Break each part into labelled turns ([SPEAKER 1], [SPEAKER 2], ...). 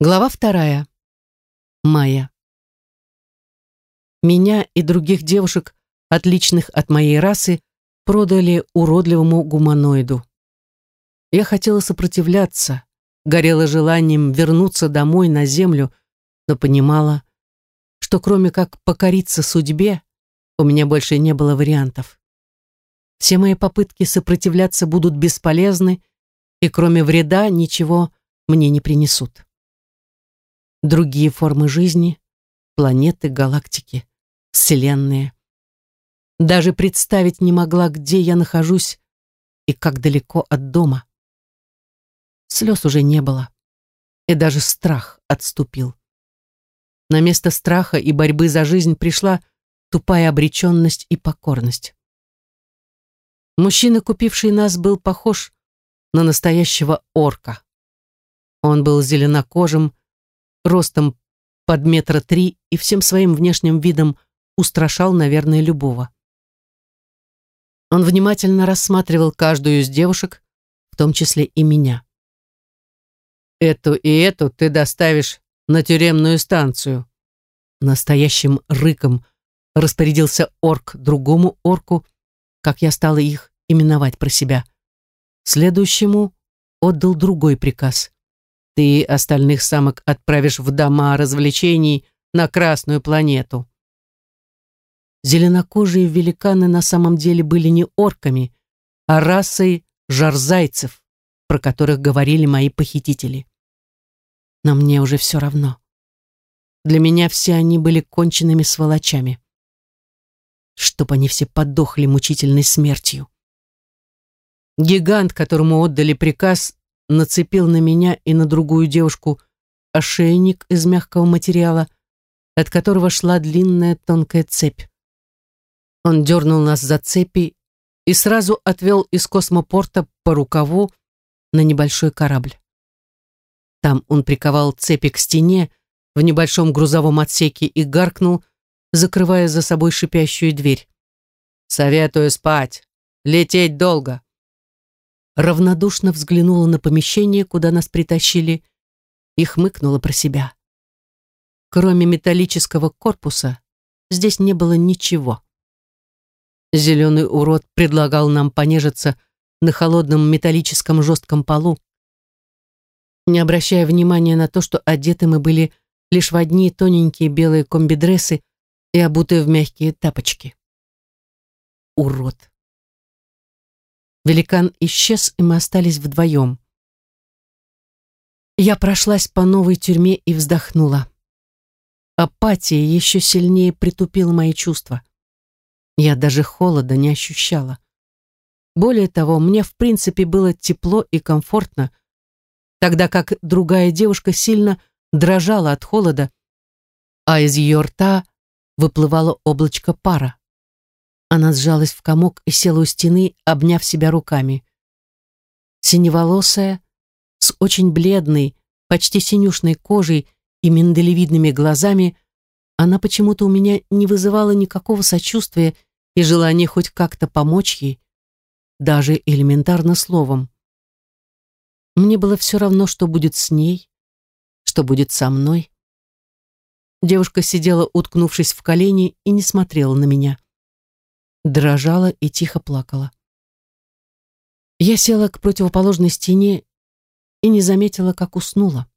[SPEAKER 1] Глава вторая. Майя. Меня и других девушек, отличных от моей расы, продали уродливому гуманоиду. Я хотела сопротивляться, горела желанием вернуться домой на землю, но понимала, что кроме как покориться судьбе, у меня больше не было вариантов. Все мои попытки сопротивляться будут бесполезны, и кроме вреда ничего мне не принесут другие формы жизни, планеты, галактики, вселенные. Даже представить не могла, где я нахожусь и как далеко от дома. Слез уже не было, и даже страх отступил. На место страха и борьбы за жизнь пришла тупая обреченность и покорность. Мужчина, купивший нас, был похож на настоящего орка. Он был зеленокожим, ростом под метра три и всем своим внешним видом устрашал, наверное, любого. Он внимательно рассматривал каждую из девушек, в том числе и меня. «Эту и эту ты доставишь на тюремную станцию», настоящим рыком распорядился орк другому орку, как я стала их именовать про себя. Следующему отдал другой приказ. Ты остальных самок отправишь в дома развлечений на Красную планету. Зеленокожие великаны на самом деле были не орками, а расой жарзайцев, про которых говорили мои похитители. Но мне уже все равно. Для меня все они были конченными сволочами. Чтоб они все подохли мучительной смертью. Гигант, которому отдали приказ, нацепил на меня и на другую девушку ошейник из мягкого материала, от которого шла длинная тонкая цепь. Он дернул нас за цепи и сразу отвел из космопорта по рукаву на небольшой корабль. Там он приковал цепи к стене в небольшом грузовом отсеке и гаркнул, закрывая за собой шипящую дверь. «Советую спать. Лететь долго» равнодушно взглянула на помещение, куда нас притащили, и хмыкнула про себя. Кроме металлического корпуса, здесь не было ничего. Зеленый урод предлагал нам понежиться на холодном металлическом жестком полу, не обращая внимания на то, что одеты мы были лишь в одни тоненькие белые комбидрессы и обутые в мягкие тапочки. Урод. Великан исчез, и мы остались вдвоем. Я прошлась по новой тюрьме и вздохнула. Апатия еще сильнее притупила мои чувства. Я даже холода не ощущала. Более того, мне в принципе было тепло и комфортно, тогда как другая девушка сильно дрожала от холода, а из ее рта выплывало облачко пара. Она сжалась в комок и села у стены, обняв себя руками. Синеволосая, с очень бледной, почти синюшной кожей и миндалевидными глазами, она почему-то у меня не вызывала никакого сочувствия и желания хоть как-то помочь ей, даже элементарно словом. Мне было все равно, что будет с ней, что будет со мной. Девушка сидела, уткнувшись в колени, и не смотрела на меня дрожала и тихо плакала. Я села к противоположной стене и не заметила, как уснула.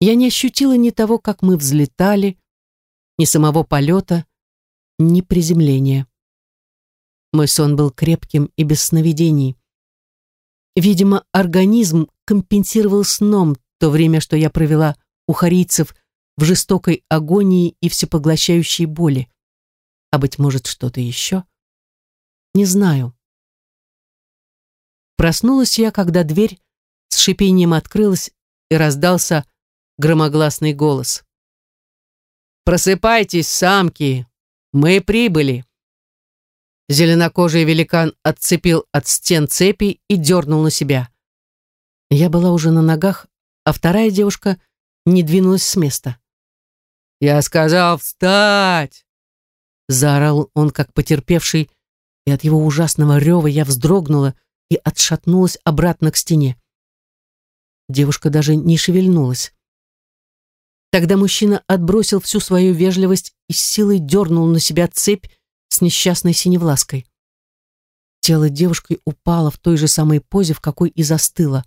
[SPEAKER 1] Я не ощутила ни того, как мы взлетали, ни самого полета, ни приземления. Мой сон был крепким и без сновидений. Видимо, организм компенсировал сном то время, что я провела у харийцев в жестокой агонии и всепоглощающей боли а, быть может, что-то еще? Не знаю. Проснулась я, когда дверь с шипением открылась и раздался громогласный голос. «Просыпайтесь, самки! Мы прибыли!» Зеленокожий великан отцепил от стен цепи и дернул на себя. Я была уже на ногах, а вторая девушка не двинулась с места. «Я сказал встать!» Заорал он, как потерпевший, и от его ужасного рева я вздрогнула и отшатнулась обратно к стене. девушка даже не шевельнулась. Тогда мужчина отбросил всю свою вежливость и с силой дернул на себя цепь с несчастной синевлаской. Тело девушки упало в той же самой позе, в какой и застыло.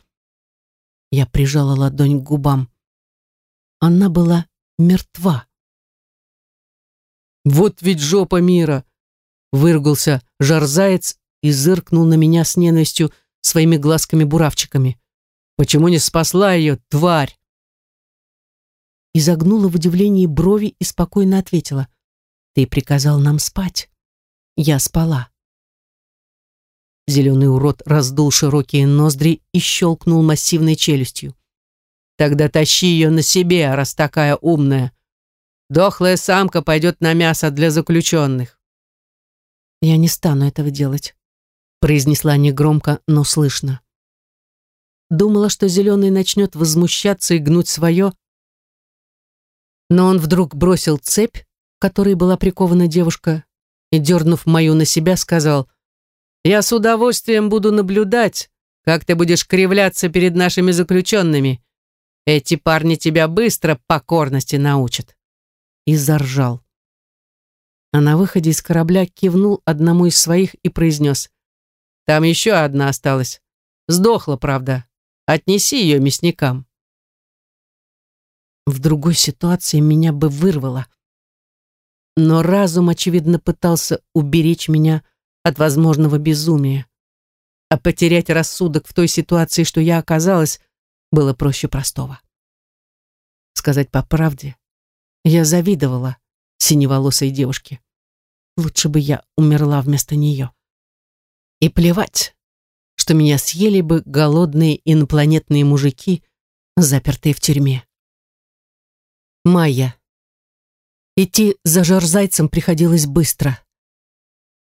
[SPEAKER 1] Я прижала ладонь к губам. Она была мертва. «Вот ведь жопа мира!» — выругался жарзаец и зыркнул на меня с ненавистью своими глазками-буравчиками. «Почему не спасла ее, тварь?» изогнула в удивлении брови и спокойно ответила. «Ты приказал нам спать. Я спала». Зеленый урод раздул широкие ноздри и щелкнул массивной челюстью. «Тогда тащи ее на себе, раз такая умная. Дохлая самка пойдет на мясо для заключенных». «Я не стану этого делать», — произнесла негромко, но слышно. Думала, что Зеленый начнет возмущаться и гнуть свое, но он вдруг бросил цепь, которой была прикована девушка, и, дернув мою на себя, сказал, «Я с удовольствием буду наблюдать, как ты будешь кривляться перед нашими заключенными. Эти парни тебя быстро покорности научат». И заржал. А на выходе из корабля кивнул одному из своих и произнес, «Там еще одна осталась. Сдохла, правда. Отнеси ее мясникам». В другой ситуации меня бы вырвало. Но разум, очевидно, пытался уберечь меня от возможного безумия. А потерять рассудок в той ситуации, что я оказалась, было проще простого. Сказать по правде, я завидовала синеволосой девушке. Лучше бы я умерла вместо нее. И плевать, что меня съели бы голодные инопланетные мужики, запертые в тюрьме. Майя. Идти за жарзайцем приходилось быстро.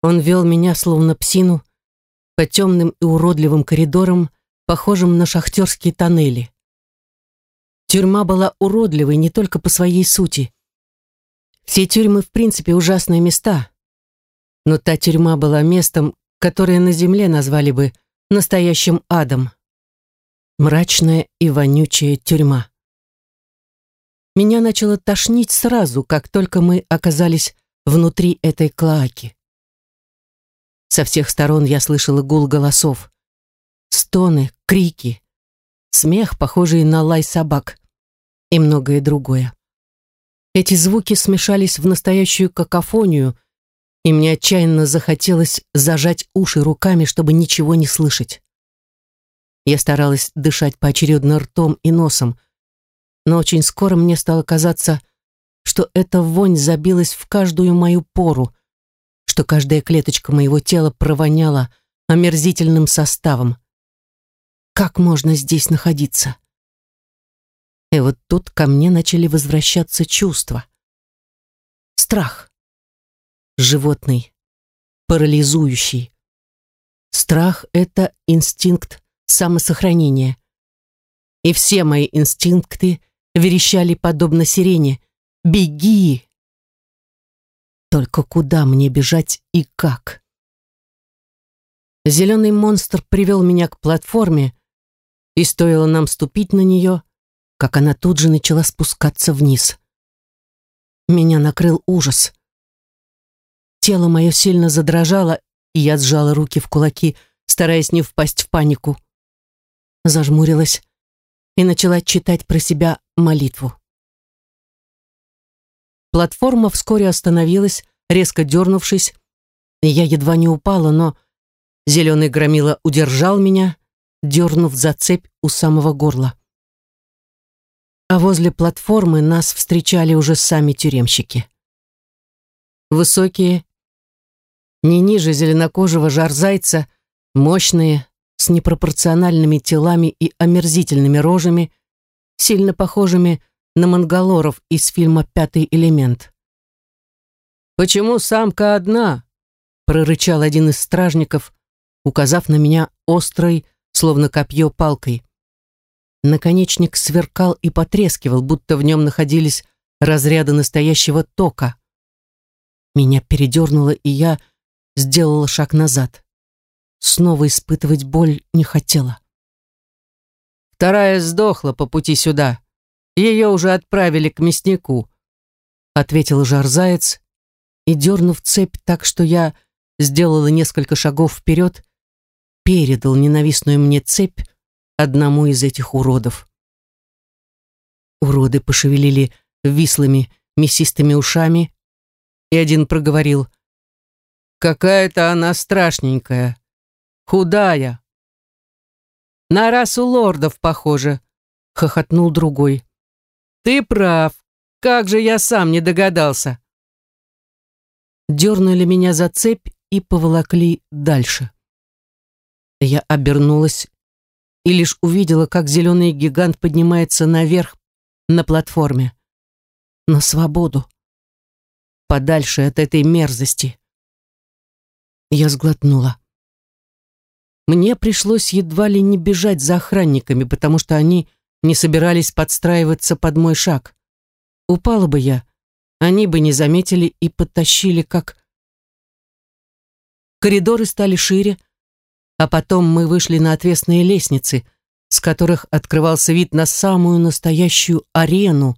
[SPEAKER 1] Он вел меня, словно псину, по темным и уродливым коридорам, похожим на шахтерские тоннели. Тюрьма была уродливой не только по своей сути. Все тюрьмы, в принципе, ужасные места. Но та тюрьма была местом, которое на земле назвали бы настоящим адом. Мрачная и вонючая тюрьма. Меня начало тошнить сразу, как только мы оказались внутри этой клоаки. Со всех сторон я слышала гул голосов. Стоны, крики, смех, похожий на лай собак и многое другое. Эти звуки смешались в настоящую какофонию, и мне отчаянно захотелось зажать уши руками, чтобы ничего не слышать. Я старалась дышать поочередно ртом и носом, но очень скоро мне стало казаться, что эта вонь забилась в каждую мою пору, что каждая клеточка моего тела провоняла омерзительным составом. Как можно здесь находиться? И вот тут ко мне начали возвращаться чувства. Страх. Животный. Парализующий. Страх — это инстинкт самосохранения. И все мои инстинкты верещали подобно сирене. «Беги!» Только куда мне бежать и как? Зеленый монстр привел меня к платформе, и стоило нам ступить на нее, как она тут же начала спускаться вниз. Меня накрыл ужас. Тело мое сильно задрожало, и я сжала руки в кулаки, стараясь не впасть в панику. Зажмурилась и начала читать про себя молитву. Платформа вскоре остановилась, резко дернувшись, и я едва не упала, но зеленый громила удержал меня, дернув за цепь у самого горла. А возле платформы нас встречали уже сами тюремщики. Высокие, не ниже зеленокожего жарзайца, мощные, с непропорциональными телами и омерзительными рожами, сильно похожими на монголоров из фильма «Пятый элемент». «Почему самка одна?» — прорычал один из стражников, указав на меня острой, словно копье, палкой. Наконечник сверкал и потрескивал, будто в нем находились разряды настоящего тока. Меня передернуло, и я сделала шаг назад. Снова испытывать боль не хотела. Вторая сдохла по пути сюда. Ее уже отправили к мяснику», — ответил жарзаец и, дернув цепь так, что я сделала несколько шагов вперед, передал ненавистную мне цепь одному из этих уродов. Уроды пошевелили вислыми мясистыми ушами, и один проговорил «Какая-то она страшненькая, худая». «На расу лордов похоже», — хохотнул другой. «Ты прав, как же я сам не догадался». Дернули меня за цепь и поволокли дальше. Я обернулась и лишь увидела, как зеленый гигант поднимается наверх на платформе. На свободу. Подальше от этой мерзости. Я сглотнула. Мне пришлось едва ли не бежать за охранниками, потому что они не собирались подстраиваться под мой шаг. Упала бы я, они бы не заметили и подтащили, как... Коридоры стали шире, а потом мы вышли на отвесные лестницы, с которых открывался вид на самую настоящую арену,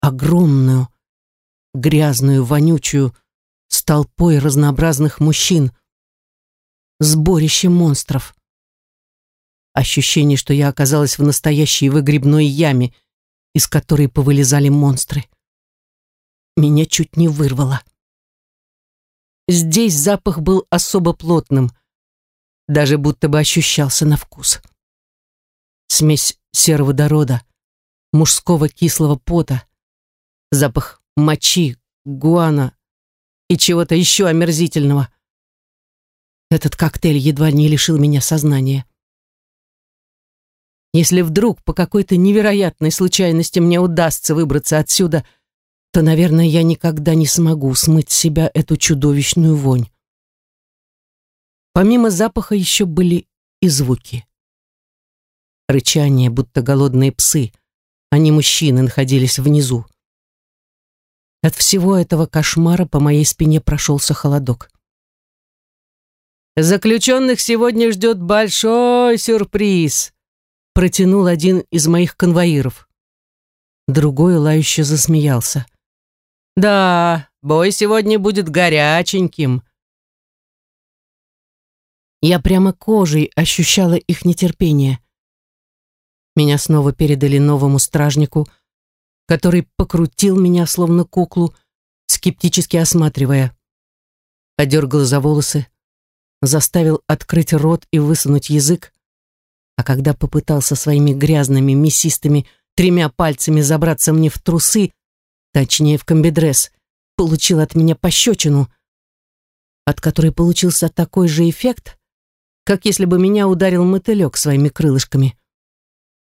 [SPEAKER 1] огромную, грязную, вонючую, с толпой разнообразных мужчин. Сборище монстров. Ощущение, что я оказалась в настоящей выгребной яме, из которой повылезали монстры. Меня чуть не вырвало. Здесь запах был особо плотным, даже будто бы ощущался на вкус. Смесь сероводорода, мужского кислого пота, запах мочи, гуана и чего-то еще омерзительного. Этот коктейль едва не лишил меня сознания. Если вдруг по какой-то невероятной случайности мне удастся выбраться отсюда, то, наверное, я никогда не смогу смыть с себя эту чудовищную вонь. Помимо запаха еще были и звуки. Рычание, будто голодные псы, а не мужчины находились внизу. От всего этого кошмара по моей спине прошелся холодок. «Заключенных сегодня ждет большой сюрприз», протянул один из моих конвоиров. Другой лающе засмеялся. «Да, бой сегодня будет горяченьким». Я прямо кожей ощущала их нетерпение. Меня снова передали новому стражнику, который покрутил меня, словно куклу, скептически осматривая. Подергал за волосы, заставил открыть рот и высунуть язык, а когда попытался своими грязными, мясистыми тремя пальцами забраться мне в трусы, точнее в комбидрес, получил от меня пощечину, от которой получился такой же эффект, как если бы меня ударил мотылек своими крылышками.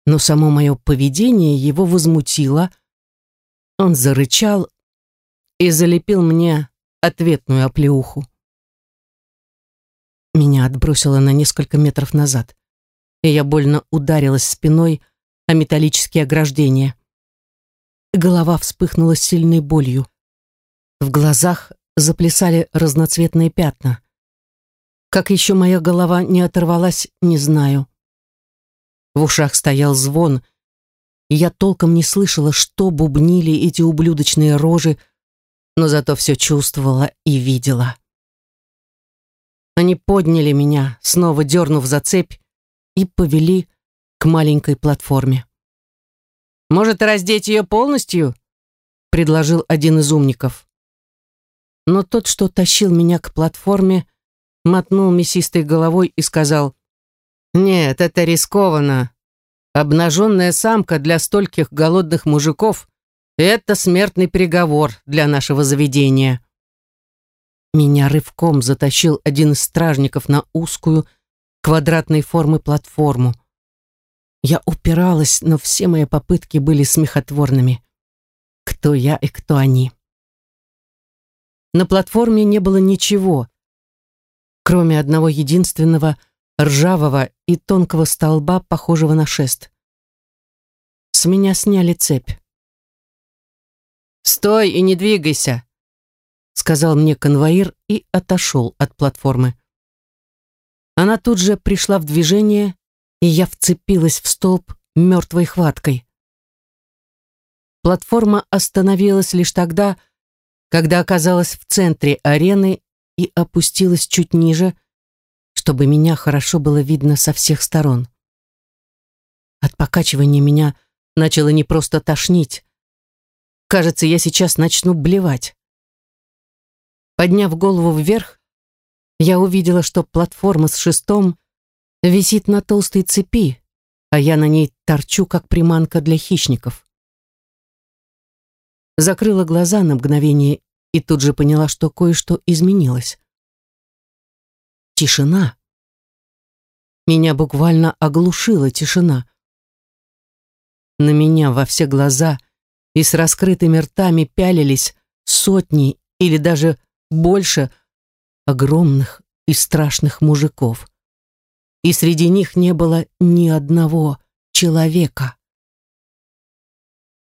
[SPEAKER 1] Но само мое поведение его возмутило — он зарычал и залепил мне ответную оплеуху. Меня отбросило на несколько метров назад, и я больно ударилась спиной о металлические ограждения. Голова вспыхнула сильной болью. В глазах заплясали разноцветные пятна. Как еще моя голова не оторвалась, не знаю. В ушах стоял звон — и я толком не слышала, что бубнили эти ублюдочные рожи, но зато все чувствовала и видела. Они подняли меня, снова дернув за цепь, и повели к маленькой платформе. «Может, раздеть ее полностью?» — предложил один из умников. Но тот, что тащил меня к платформе, мотнул мясистой головой и сказал, «Нет, это рискованно. Обнаженная самка для стольких голодных мужиков — это смертный приговор для нашего заведения. Меня рывком затащил один из стражников на узкую, квадратной формы платформу. Я упиралась, но все мои попытки были смехотворными. Кто я и кто они? На платформе не было ничего, кроме одного единственного ржавого и тонкого столба, похожего на шест. С меня сняли цепь. «Стой и не двигайся!» сказал мне конвоир и отошел от платформы. Она тут же пришла в движение, и я вцепилась в столб мертвой хваткой. Платформа остановилась лишь тогда, когда оказалась в центре арены и опустилась чуть ниже, чтобы меня хорошо было видно со всех сторон. От покачивания меня начало не просто тошнить. Кажется, я сейчас начну блевать. Подняв голову вверх, я увидела, что платформа с шестом висит на толстой цепи, а я на ней торчу, как приманка для хищников. Закрыла глаза на мгновение и тут же поняла, что кое-что изменилось. Тишина. Меня буквально оглушила тишина. На меня во все глаза и с раскрытыми ртами пялились сотни или даже больше огромных и страшных мужиков. И среди них не было ни одного человека.